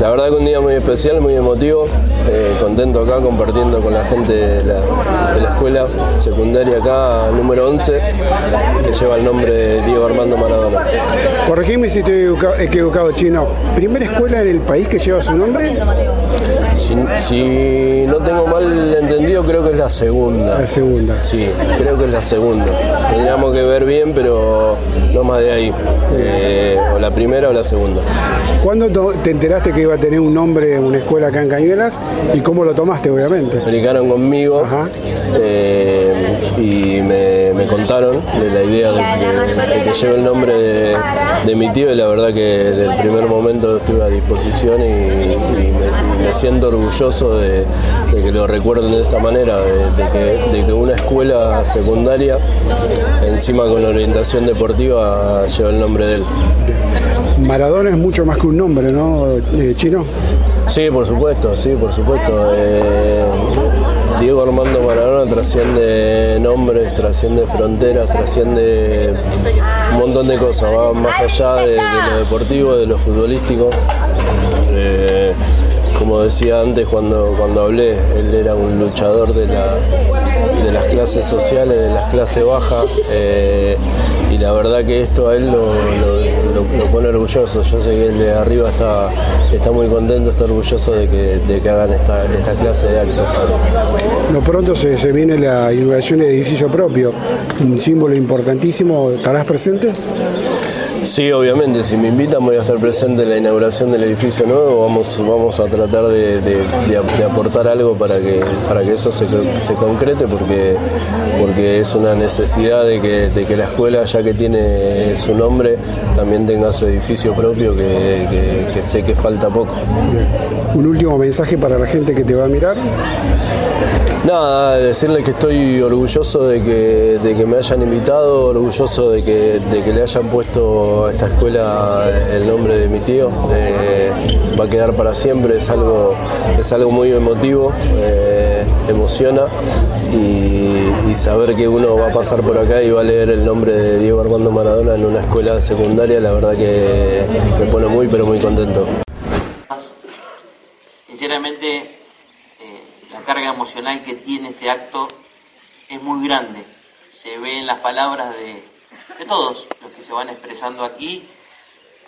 La verdad que un día muy especial, muy emotivo, eh, contento acá compartiendo con la gente de la, de la escuela secundaria acá, número 11, que lleva el nombre de Diego Armando Maradona. Corregime si estoy equivoca- equivocado, Chino. ¿Primera escuela en el país que lleva su nombre? Si, si no tengo mal entendido, creo que es la segunda. La segunda. Sí, creo que es la segunda. Tendríamos que ver bien, pero de ahí. Eh, o la primera o la segunda. ¿Cuándo te enteraste que iba a tener un nombre una escuela acá en Cañuelas? ¿Y cómo lo tomaste, obviamente? Comunicaron conmigo eh, y me, me contaron de la idea de que, de que lleve el nombre de, de mi tío y la verdad que desde el primer momento estuve a disposición y, y me, y me siento orgulloso de, de que lo recuerden de esta manera, de, de que, de que una escuela secundaria, encima con orientación deportiva, lleva el nombre de él. Maradona es mucho más que un nombre, ¿no, eh, Chino? Sí, por supuesto, sí, por supuesto. Eh, Diego Armando Maradona trasciende nombres, trasciende fronteras, trasciende un montón de cosas, va más allá de, de lo deportivo, de lo futbolístico. Eh, como decía antes cuando, cuando hablé, él era un luchador de, la- de las clases sociales, de las clases bajas, eh, y la verdad que esto a él lo, lo- lo- lo pone orgulloso. Yo sé que él de arriba está, está muy contento, está orgulloso de que, de que hagan esta, esta clase de actos. No pronto se, se viene la inauguración de edificio propio, un símbolo importantísimo. ¿Estarás presente? Sí, obviamente, si me invitan voy a estar presente en la inauguración del edificio nuevo, vamos, vamos a tratar de, de- de ap- de aportar algo para que, para que eso se, co- se concrete porque, porque es una necesidad de que, de que la escuela, ya que tiene su nombre, también tenga su edificio propio que sé que falta poco. Un último mensaje para la gente que te va a mirar. Nada, decirles que estoy orgulloso de que, de que me hayan invitado, orgulloso de que, de que le hayan puesto a esta escuela el nombre de mi tío. Eh, va a quedar para siempre, es algo, es algo muy emotivo, eh, emociona y, y saber que uno va a pasar por acá y va a leer el nombre de Diego Armando Maradona en una escuela secundaria, la verdad que me pone muy pero muy contento. Sinceramente, la carga emocional que tiene este acto es muy grande. Se ve en las palabras de, todos los que se van expresando aquí,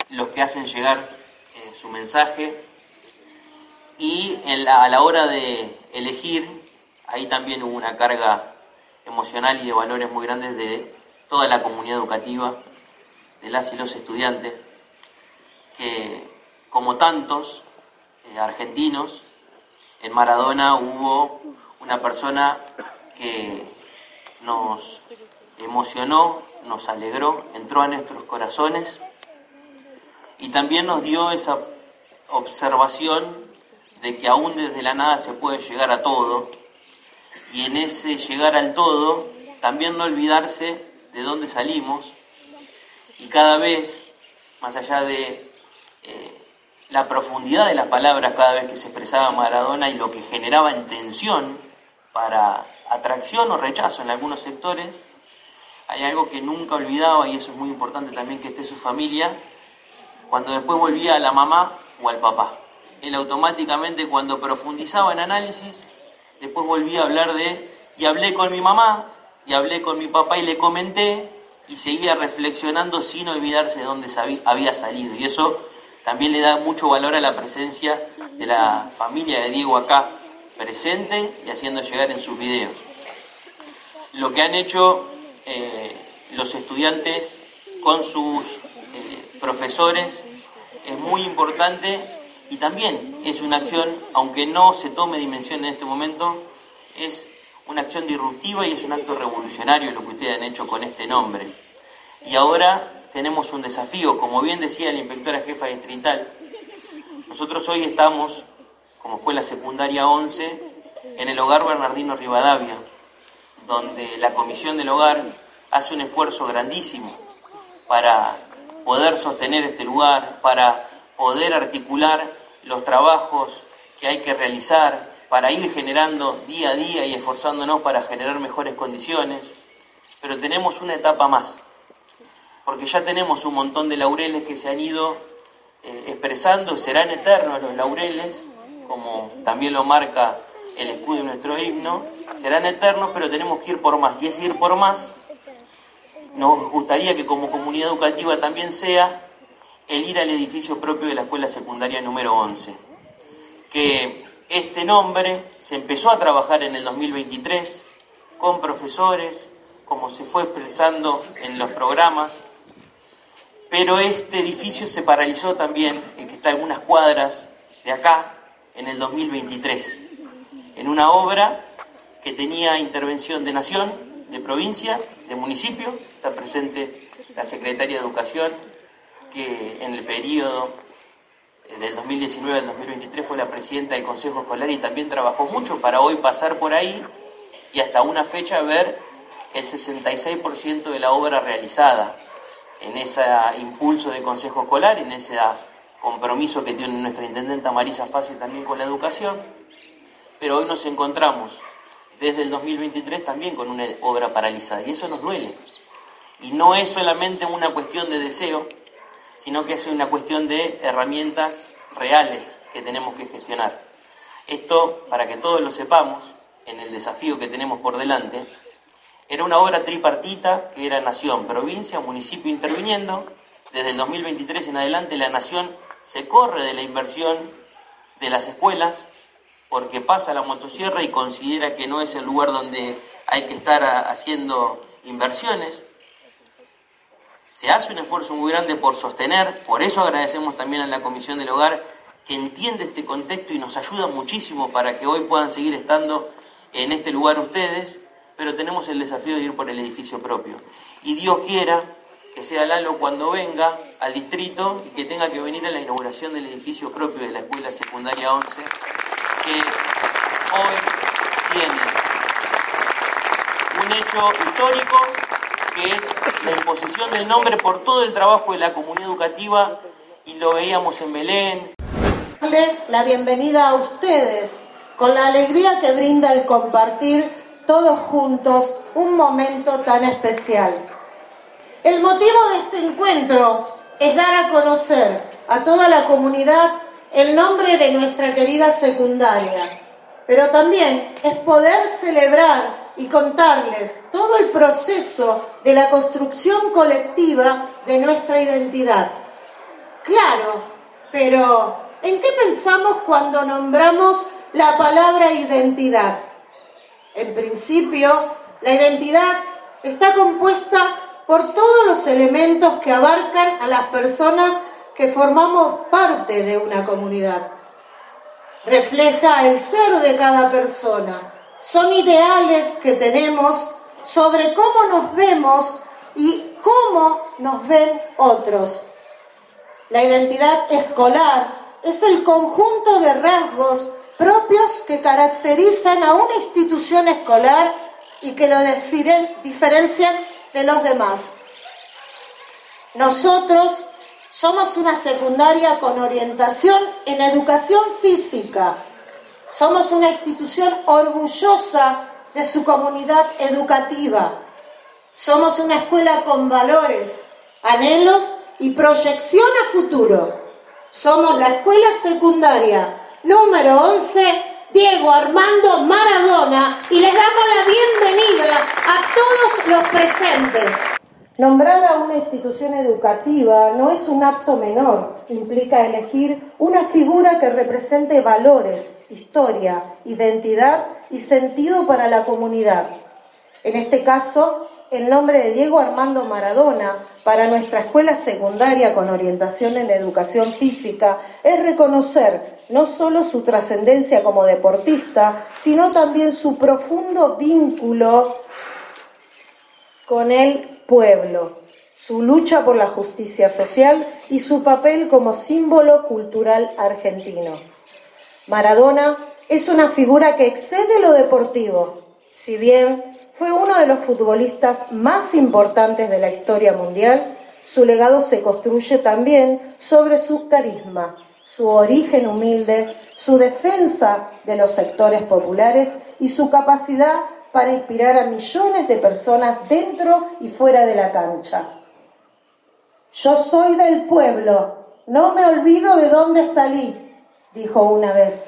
los que hacen llegar eh, su mensaje y a la hora de elegir, ahí también hubo una carga emocional y de valores muy grandes de toda la comunidad educativa, de las y los estudiantes, que como tantos eh, argentinos, en Maradona hubo una persona que nos emocionó, nos alegró, entró a nuestros corazones y también nos dio esa observación de que aún desde la nada se puede llegar a todo. Y en ese llegar al todo también no olvidarse de dónde salimos. Y cada vez, más allá de eh, la profundidad de las palabras cada vez que se expresaba Maradona y lo que generaba en tensión para atracción o rechazo en algunos sectores, hay algo que nunca olvidaba y eso es muy importante también que esté su familia, cuando después volvía a la mamá o al papá. Él automáticamente cuando profundizaba en análisis, después volvía a hablar de, y hablé con mi mamá, y hablé con mi papá y le comenté, y seguía reflexionando sin olvidarse de dónde había salido. Y eso también le da mucho valor a la presencia de la familia de Diego acá, presente y haciendo llegar en sus videos. Lo que han hecho eh, los estudiantes con sus eh, profesores es muy importante y también es una acción, aunque no se tome dimensión en este momento, es una acción disruptiva y es un acto revolucionario lo que ustedes han hecho con este nombre. Y ahora tenemos un desafío, como bien decía la inspectora jefa distrital, nosotros hoy estamos como escuela secundaria 11 en el hogar Bernardino Rivadavia, donde la comisión del hogar hace un esfuerzo grandísimo para poder sostener este lugar, para poder articular los trabajos que hay que realizar, para ir generando día a día y esforzándonos para generar mejores condiciones. Pero tenemos una etapa más, porque ya tenemos un montón de laureles que se han ido eh, expresando, serán eternos los laureles, como también lo marca el escudo de nuestro himno, serán eternos, pero tenemos que ir por más. Y es ir por más, nos gustaría que como comunidad educativa también sea el ir al edificio propio de la escuela secundaria número 11. Que este nombre se empezó a trabajar en el 2023 con profesores, como se fue expresando en los programas, pero este edificio se paralizó también, el que está en unas cuadras de acá, en el 2023, en una obra que tenía intervención de nación, de provincia, de municipio, está presente la Secretaria de Educación, que en el periodo eh, del 2019 al 2023 fue la presidenta del Consejo Escolar y también trabajó mucho para hoy pasar por ahí y hasta una fecha ver el 66% de la obra realizada en ese impulso del Consejo Escolar, en ese compromiso que tiene nuestra intendenta Marisa Fase también con la educación. Pero hoy nos encontramos desde el 2023 también con una obra paralizada y eso nos duele. Y no es solamente una cuestión de deseo, sino que es una cuestión de herramientas reales que tenemos que gestionar. Esto, para que todos lo sepamos, en el desafío que tenemos por delante, era una obra tripartita que era nación, provincia, municipio interviniendo. Desde el 2023 en adelante la nación se corre de la inversión de las escuelas porque pasa la motosierra y considera que no es el lugar donde hay que estar haciendo inversiones. Se hace un esfuerzo muy grande por sostener, por eso agradecemos también a la Comisión del Hogar que entiende este contexto y nos ayuda muchísimo para que hoy puedan seguir estando en este lugar ustedes, pero tenemos el desafío de ir por el edificio propio. Y Dios quiera que sea Lalo cuando venga al distrito y que tenga que venir a la inauguración del edificio propio de la Escuela Secundaria 11, que hoy tiene un hecho histórico que es la imposición del nombre por todo el trabajo de la comunidad educativa y lo veíamos en Belén. La bienvenida a ustedes con la alegría que brinda el compartir todos juntos un momento tan especial. El motivo de este encuentro es dar a conocer a toda la comunidad el nombre de nuestra querida secundaria, pero también es poder celebrar y contarles todo el proceso de la construcción colectiva de nuestra identidad. Claro, pero ¿en qué pensamos cuando nombramos la palabra identidad? En principio, la identidad está compuesta por todos los elementos que abarcan a las personas que formamos parte de una comunidad. Refleja el ser de cada persona. Son ideales que tenemos sobre cómo nos vemos y cómo nos ven otros. La identidad escolar es el conjunto de rasgos propios que caracterizan a una institución escolar y que lo diferencian de los demás. Nosotros somos una secundaria con orientación en educación física. Somos una institución orgullosa de su comunidad educativa. Somos una escuela con valores, anhelos y proyección a futuro. Somos la escuela secundaria número 11, Diego Armando Maradona, y les damos la bienvenida a todos los presentes. Nombrar a una institución educativa no es un acto menor, implica elegir una figura que represente valores, historia, identidad y sentido para la comunidad. En este caso, el nombre de Diego Armando Maradona para nuestra escuela secundaria con orientación en educación física es reconocer no solo su trascendencia como deportista, sino también su profundo vínculo con el pueblo, su lucha por la justicia social y su papel como símbolo cultural argentino. Maradona es una figura que excede lo deportivo, si bien fue uno de los futbolistas más importantes de la historia mundial, su legado se construye también sobre su carisma, su origen humilde, su defensa de los sectores populares y su capacidad para inspirar a millones de personas dentro y fuera de la cancha. Yo soy del pueblo No me olvido de dónde salí, dijo una vez,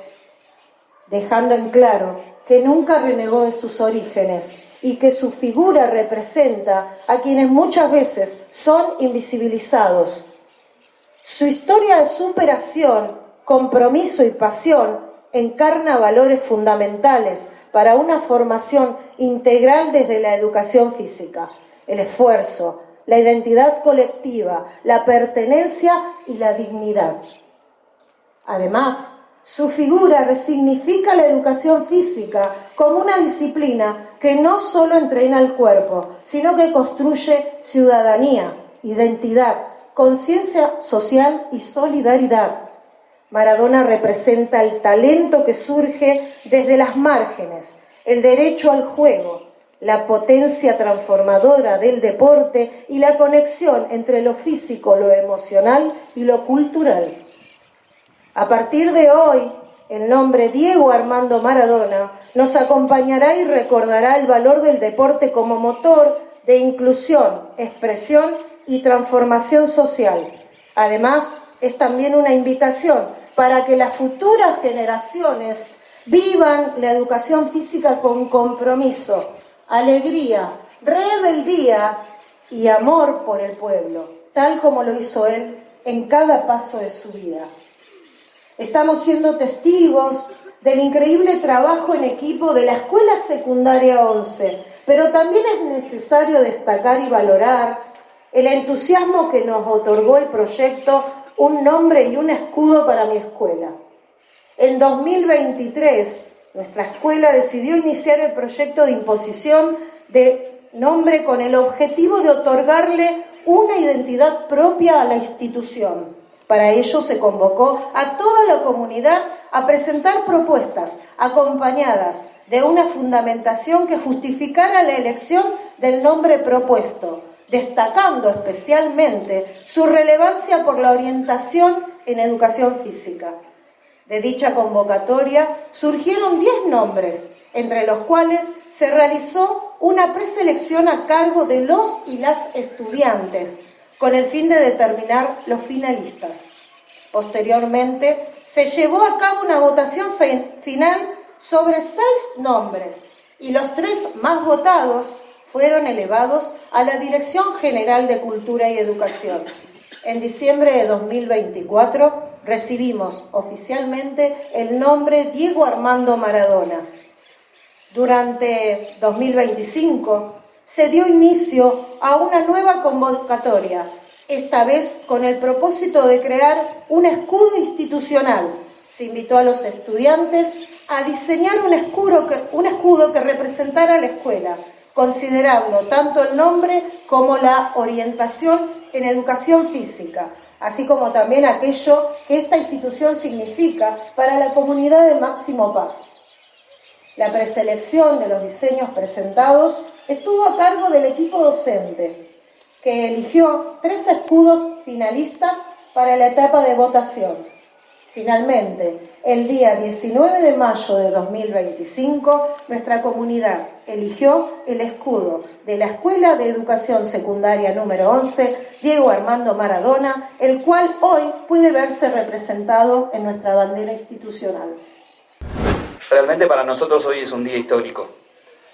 dejando en claro que nunca renegó de sus orígenes y que su figura representa a quienes muchas veces son invisibilizados. Su historia de superación, compromiso y pasión encarna valores fundamentales para una formación integral desde la educación física, el esfuerzo, la identidad colectiva, la pertenencia y la dignidad. Además, su figura resignifica la educación física como una disciplina que no solo entrena el cuerpo, sino que construye ciudadanía, identidad, conciencia social y solidaridad. Maradona representa el talento que surge desde las márgenes, el derecho al juego, la potencia transformadora del deporte y la conexión entre lo físico, lo emocional y lo cultural. A partir de hoy, el nombre Diego Armando Maradona nos acompañará y recordará el valor del deporte como motor de inclusión, expresión y transformación social. Además, es también una invitación para que las futuras generaciones vivan la educación física con compromiso, alegría, rebeldía y amor por el pueblo, tal como lo hizo él en cada paso de su vida. Estamos siendo testigos del increíble trabajo en equipo de la Escuela Secundaria 11, pero también es necesario destacar y valorar el entusiasmo que nos otorgó el proyecto Un nombre y un escudo para mi escuela. En 2023, nuestra escuela decidió iniciar el proyecto de imposición de nombre con el objetivo de otorgarle una identidad propia a la institución. Para ello se convocó a toda la comunidad a presentar propuestas acompañadas de una fundamentación que justificara la elección del nombre propuesto, destacando especialmente su relevancia por la orientación en educación física. De dicha convocatoria surgieron 10 nombres, entre los cuales se realizó una preselección a cargo de los y las estudiantes, con el fin de determinar los finalistas. Posteriormente, se llevó a cabo una votación final sobre seis nombres y los tres más votados fueron elevados a la Dirección General de Cultura y Educación. En diciembre de 2024 recibimos oficialmente el nombre Diego Armando Maradona. Durante 2025 se dio inicio a una nueva convocatoria, esta vez con el propósito de crear un escudo institucional. Se invitó a los estudiantes a diseñar un escudo que, un escudo que representara a la escuela, considerando tanto el nombre como la orientación en educación física, así como también aquello que esta institución significa para la comunidad de Máximo Paz. La preselección de los diseños presentados estuvo a cargo del equipo docente, que eligió tres escudos finalistas para la etapa de votación. Finalmente, el día 19 de mayo de 2025, nuestra comunidad eligió el escudo de la Escuela de Educación Secundaria número 11, Diego Armando Maradona, el cual hoy puede verse representado en nuestra bandera institucional. Realmente para nosotros hoy es un día histórico,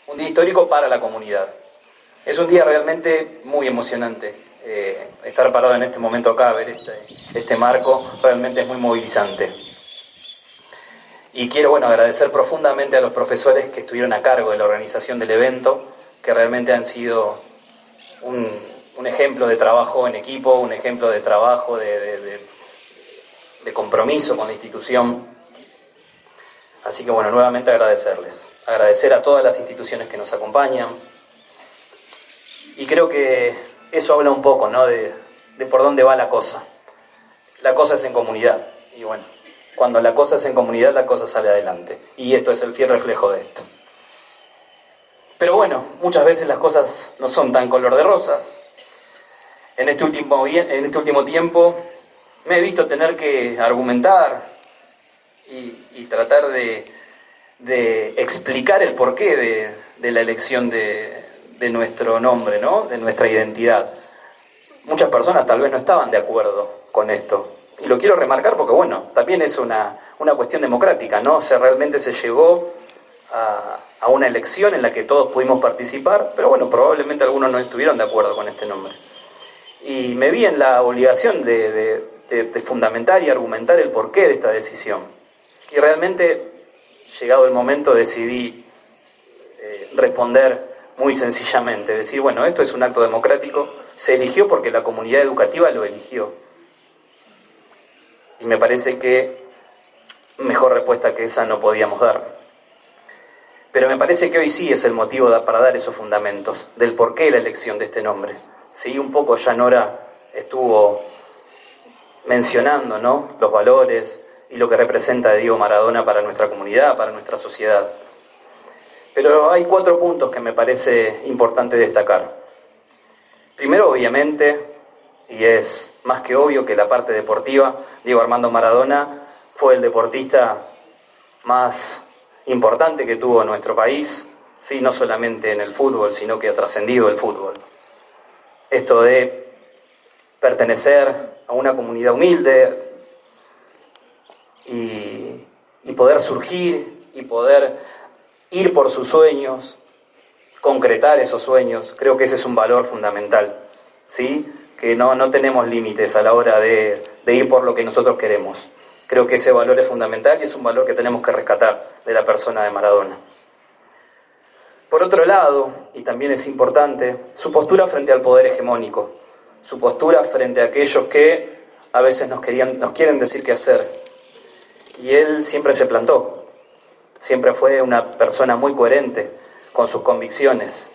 un día histórico para la comunidad. Es un día realmente muy emocionante. Eh, estar parado en este momento acá, ver este, este marco, realmente es muy movilizante. Y quiero bueno, agradecer profundamente a los profesores que estuvieron a cargo de la organización del evento, que realmente han sido un, ejemplo de trabajo en equipo, un ejemplo de trabajo, de compromiso con la institución. Así que bueno, nuevamente agradecerles. Agradecer a todas las instituciones que nos acompañan. Y creo que eso habla un poco ¿no? de, de por dónde va la cosa. La cosa es en comunidad. Y bueno, cuando la cosa es en comunidad, la cosa sale adelante. Y esto es el fiel reflejo de esto. Pero bueno, muchas veces las cosas no son tan color de rosas. En este último, en este último tiempo me he visto tener que argumentar y, tratar de, de, explicar el porqué de, de la elección de, de, nuestro nombre, ¿no? de nuestra identidad. Muchas personas tal vez no estaban de acuerdo con esto y lo quiero remarcar porque, bueno, también es una, una cuestión democrática, ¿no? O realmente se llegó a, a, una elección en la que todos pudimos participar, pero bueno, probablemente algunos no estuvieron de acuerdo con este nombre. Y me vi en la obligación de, de, fundamentar y argumentar el porqué de esta decisión. Y realmente, llegado el momento, decidí eh, responder muy sencillamente, decir, bueno, esto es un acto democrático, se eligió porque la comunidad educativa lo eligió. Y me parece que mejor respuesta que esa no podíamos dar. Pero me parece que hoy sí es el motivo para dar esos fundamentos del porqué de la elección de este nombre. Sí, un poco ya Nora estuvo mencionando ¿no? los valores y lo que representa Diego Maradona para nuestra comunidad, para nuestra sociedad. Pero hay cuatro puntos que me parece importante destacar. Primero, obviamente, y es más que obvio que la parte deportiva, Diego Armando Maradona fue el deportista más importante que tuvo nuestro país, ¿sí? no solamente en el fútbol, sino que ha trascendido el fútbol. Esto de pertenecer a una comunidad humilde y, y poder surgir y poder ir por sus sueños, concretar esos sueños, creo que ese es un valor fundamental, ¿sí? Que no, no tenemos límites a la hora de, de ir por lo que nosotros queremos. Creo que ese valor es fundamental y es un valor que tenemos que rescatar de la persona de Maradona. Por otro lado, y también es importante, su postura frente al poder hegemónico, su postura frente a aquellos que a veces nos, querían, nos quieren decir qué hacer. Y él siempre se plantó, siempre fue una persona muy coherente con sus convicciones,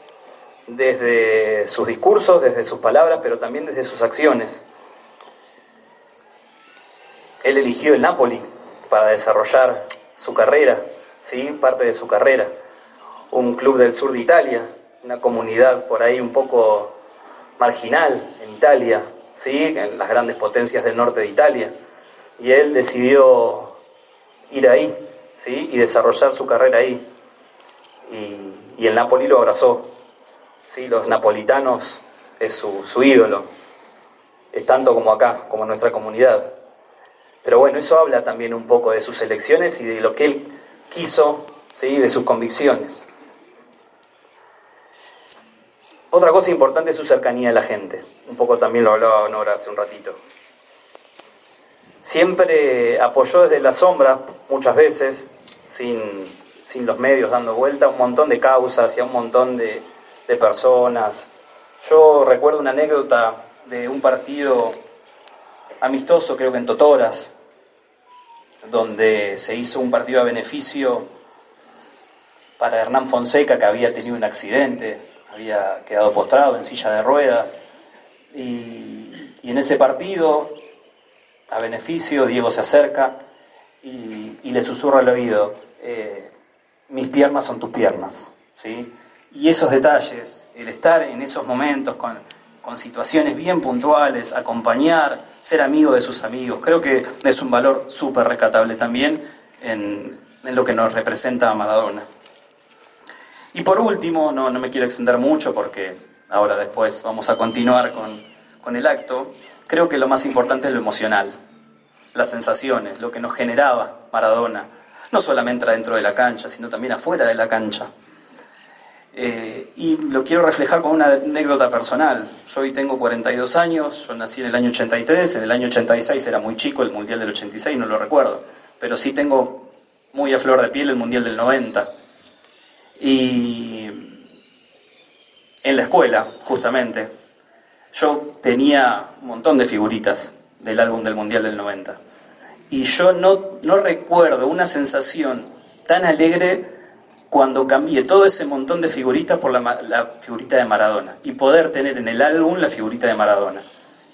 desde sus discursos, desde sus palabras, pero también desde sus acciones. Él eligió el Napoli para desarrollar su carrera, ¿sí? parte de su carrera. Un club del sur de Italia, una comunidad por ahí un poco marginal en Italia, ¿sí? en las grandes potencias del norte de Italia. Y él decidió ir ahí ¿sí? y desarrollar su carrera ahí. Y, y el Napoli lo abrazó. ¿Sí? Los napolitanos es su, su ídolo, es tanto como acá, como nuestra comunidad. Pero bueno, eso habla también un poco de sus elecciones y de lo que él quiso, ¿sí? de sus convicciones. Otra cosa importante es su cercanía a la gente. Un poco también lo hablaba Nora hace un ratito. Siempre apoyó desde la sombra, muchas veces, sin, sin los medios dando vuelta, un montón de causas y a un montón de, de personas. Yo recuerdo una anécdota de un partido amistoso, creo que en Totoras, donde se hizo un partido a beneficio para Hernán Fonseca, que había tenido un accidente, había quedado postrado en silla de ruedas. Y, en ese partido, a beneficio, Diego se acerca y, le susurra al oído, eh, mis piernas son tus piernas. ¿sí? Y esos detalles, el estar en esos momentos con, situaciones bien puntuales, acompañar, ser amigo de sus amigos. Creo que es un valor súper rescatable también en, lo que nos representa a Maradona. Y por último, no, no, me quiero extender mucho porque ahora después vamos a continuar con, con el acto, creo que lo más importante es lo emocional, las sensaciones, lo que nos generaba Maradona, no solamente dentro de la cancha, sino también afuera de la cancha. Eh, y lo quiero reflejar con una anécdota personal. Yo hoy tengo 42 años, yo nací en el año 83, en el año 86 era muy chico, el Mundial del 86 no lo recuerdo, pero sí tengo muy a flor de piel el Mundial del 90. Y en la escuela, justamente, yo tenía un montón de figuritas del álbum del Mundial del 90. Y yo no, no recuerdo una sensación tan alegre cuando cambié todo ese montón de figuritas por la, figurita de Maradona y poder tener en el álbum la figurita de Maradona.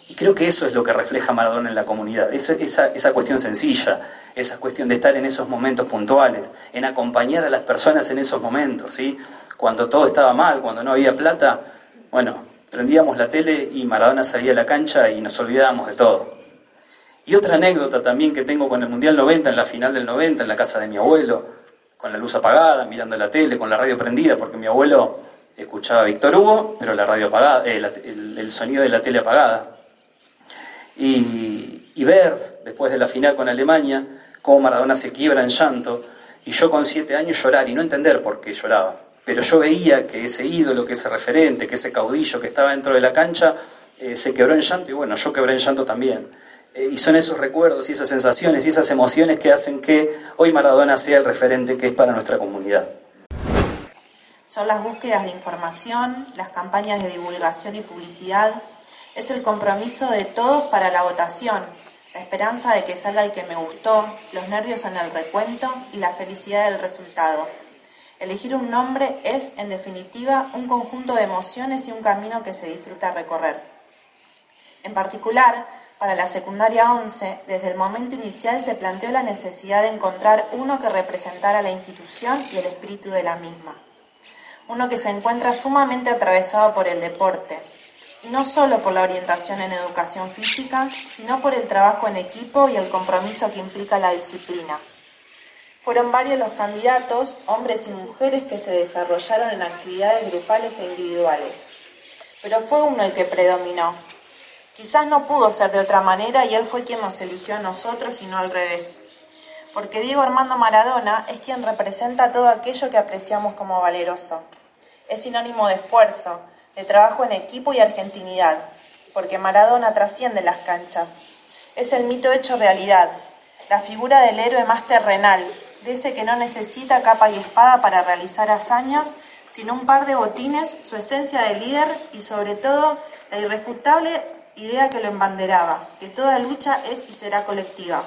Y creo que eso es lo que refleja Maradona en la comunidad, esa, esa, cuestión sencilla, esa cuestión de estar en esos momentos puntuales, en acompañar a las personas en esos momentos, ¿sí? Cuando todo estaba mal, cuando no había plata, bueno, prendíamos la tele y Maradona salía a la cancha y nos olvidábamos de todo. Y otra anécdota también que tengo con el Mundial 90, en la final del 90, en la casa de mi abuelo, con la luz apagada, mirando la tele, con la radio prendida, porque mi abuelo escuchaba a Víctor Hugo, pero la radio apagada, eh, el, sonido de la tele apagada. Y, ver después de la final con Alemania, cómo Maradona se quiebra en llanto, y yo con siete años llorar y no entender por qué lloraba. Pero yo veía que ese ídolo, que ese referente, que ese caudillo que estaba dentro de la cancha, eh, se quebró en llanto y bueno, yo quebré en llanto también. Eh, y son esos recuerdos y esas sensaciones y esas emociones que hacen que hoy Maradona sea el referente que es para nuestra comunidad. Son las búsquedas de información, las campañas de divulgación y publicidad, es el compromiso de todos para la votación, la esperanza de que salga el que me gustó, los nervios en el recuento y la felicidad del resultado. Elegir un nombre es, en definitiva, un conjunto de emociones y un camino que se disfruta recorrer. En particular, para la secundaria 11, desde el momento inicial se planteó la necesidad de encontrar uno que representara la institución y el espíritu de la misma. Uno que se encuentra sumamente atravesado por el deporte, y no solo por la orientación en educación física, sino por el trabajo en equipo y el compromiso que implica la disciplina. Fueron varios los candidatos, hombres y mujeres, que se desarrollaron en actividades grupales e individuales. Pero fue uno el que predominó. Quizás no pudo ser de otra manera y él fue quien nos eligió a nosotros y no al revés. Porque Diego Armando Maradona es quien representa todo aquello que apreciamos como valeroso. Es sinónimo de esfuerzo, de trabajo en equipo y argentinidad, porque Maradona trasciende las canchas. Es el mito hecho realidad, la figura del héroe más terrenal, de ese que no necesita capa y espada para realizar hazañas, sino un par de botines, su esencia de líder y sobre todo la irrefutable idea que lo embanderaba, que toda lucha es y será colectiva.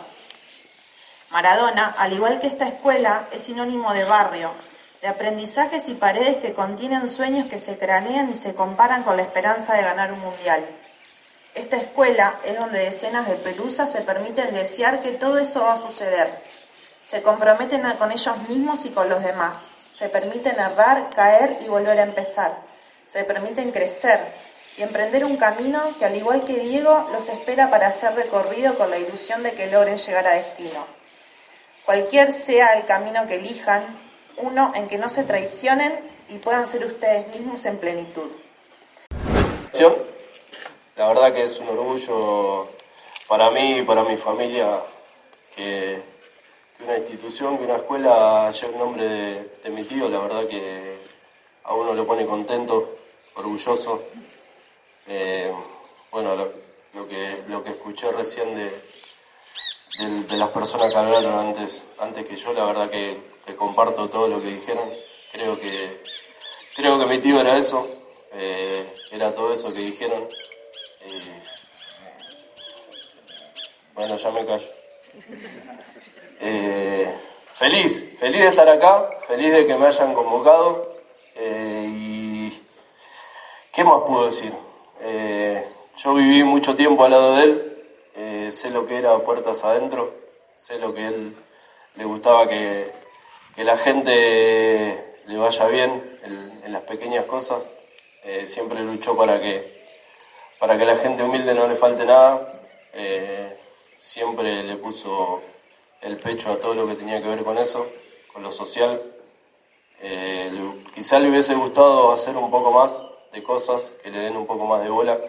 Maradona, al igual que esta escuela, es sinónimo de barrio, de aprendizajes y paredes que contienen sueños que se cranean y se comparan con la esperanza de ganar un mundial. Esta escuela es donde decenas de pelusas se permiten desear que todo eso va a suceder. Se comprometen con ellos mismos y con los demás. Se permiten errar, caer y volver a empezar. Se permiten crecer y emprender un camino que al igual que Diego los espera para ser recorrido con la ilusión de que logren llegar a destino. Cualquier sea el camino que elijan, uno en que no se traicionen y puedan ser ustedes mismos en plenitud. La verdad que es un orgullo para mí y para mi familia que, una institución, que una escuela lleve el nombre de, mi tío. La verdad que a uno lo pone contento, orgulloso. Eh, bueno, lo, que, lo que escuché recién de, de, las personas que hablaron antes, antes que yo, la verdad que comparto todo lo que dijeron. Creo que, creo que mi tío era eso, eh, era todo eso que dijeron. bueno, ya me callo. Eh, feliz, feliz de estar acá, feliz de que me hayan convocado. Y ¿qué más puedo decir? Yo viví mucho tiempo al lado de él, sé lo que era puertas adentro, sé lo que él le gustaba que, que la gente le vaya bien en, las pequeñas cosas. Eh, siempre luchó para que, para que la gente humilde no le falte nada. Eh, siempre le puso el pecho a todo lo que tenía que ver con eso, con lo social. Eh, quizá le hubiese gustado hacer un poco más de cosas, que le den un poco más de bola.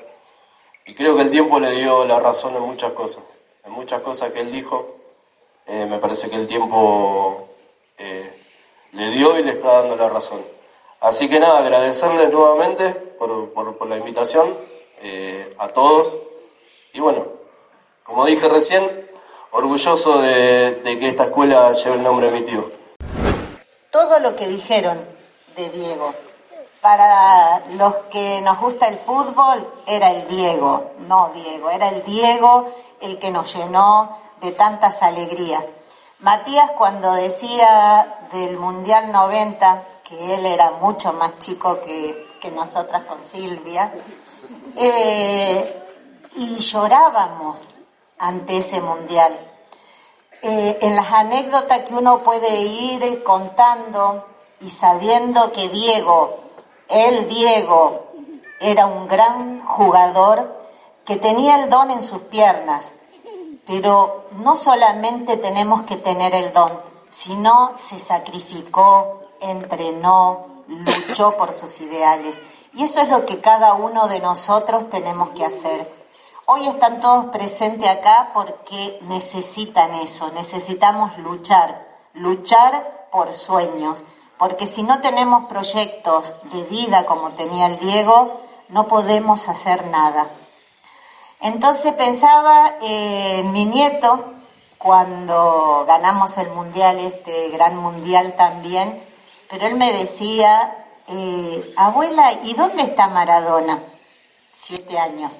Y creo que el tiempo le dio la razón en muchas cosas. En muchas cosas que él dijo, me parece que el tiempo eh, le dio y le está dando la razón. Así que nada, agradecerles nuevamente por, la invitación eh, a todos. Y bueno, como dije recién, orgulloso de, de que esta escuela lleve el nombre de mi tío. Todo lo que dijeron de Diego, para los que nos gusta el fútbol, era el Diego, no Diego, era el Diego el que nos llenó de tantas alegrías. Matías cuando decía del Mundial 90, que él era mucho más chico que, nosotras con Silvia, eh, y llorábamos ante ese Mundial. Eh, en las anécdotas que uno puede ir contando y sabiendo que Diego, el Diego, era un gran jugador que tenía el don en sus piernas, pero no solamente tenemos que tener el don, sino se sacrificó, entrenó, luchó por sus ideales. Y eso es lo que cada uno de nosotros tenemos que hacer. Hoy están todos presentes acá porque necesitan eso, necesitamos luchar, luchar por sueños, porque si no tenemos proyectos de vida como tenía el Diego, no podemos hacer nada. Entonces pensaba en mi nieto, cuando ganamos el mundial, este gran mundial también, pero él me decía, eh, abuela, ¿y dónde está Maradona? Siete años.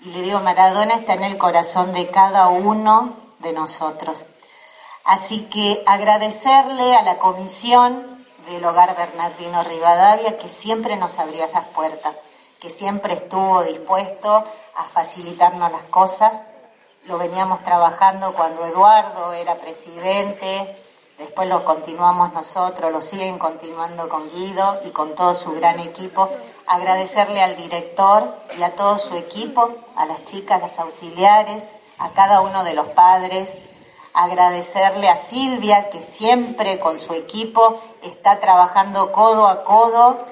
Y le digo, Maradona está en el corazón de cada uno de nosotros. Así que agradecerle a la comisión del Hogar Bernardino Rivadavia que siempre nos abría las puertas, que siempre estuvo dispuesto a facilitarnos las cosas. Lo veníamos trabajando cuando Eduardo era presidente, después lo continuamos nosotros, lo siguen continuando con Guido y con todo su gran equipo. Agradecerle al director y a todo su equipo, a las chicas, las auxiliares, a cada uno de los padres. Agradecerle a Silvia, que siempre con su equipo está trabajando codo a codo.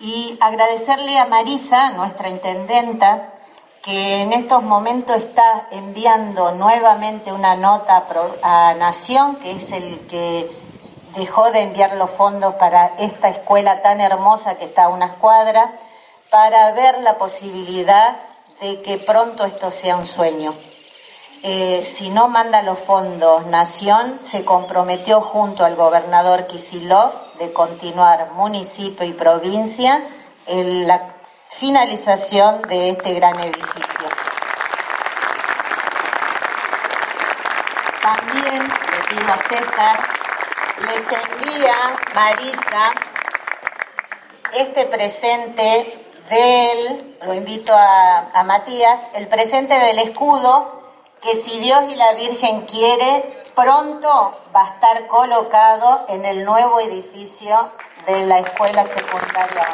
Y agradecerle a Marisa, nuestra intendenta, que en estos momentos está enviando nuevamente una nota a Nación, que es el que dejó de enviar los fondos para esta escuela tan hermosa que está a una escuadra, para ver la posibilidad de que pronto esto sea un sueño. Eh, si no manda los fondos Nación, se comprometió junto al gobernador Kisilov de continuar municipio y provincia en la finalización de este gran edificio. También le pido a César, les envía Marisa este presente del, lo invito a Matías, el presente del escudo que si Dios y la Virgen quiere, pronto va a estar colocado en el nuevo edificio de la Escuela Secundaria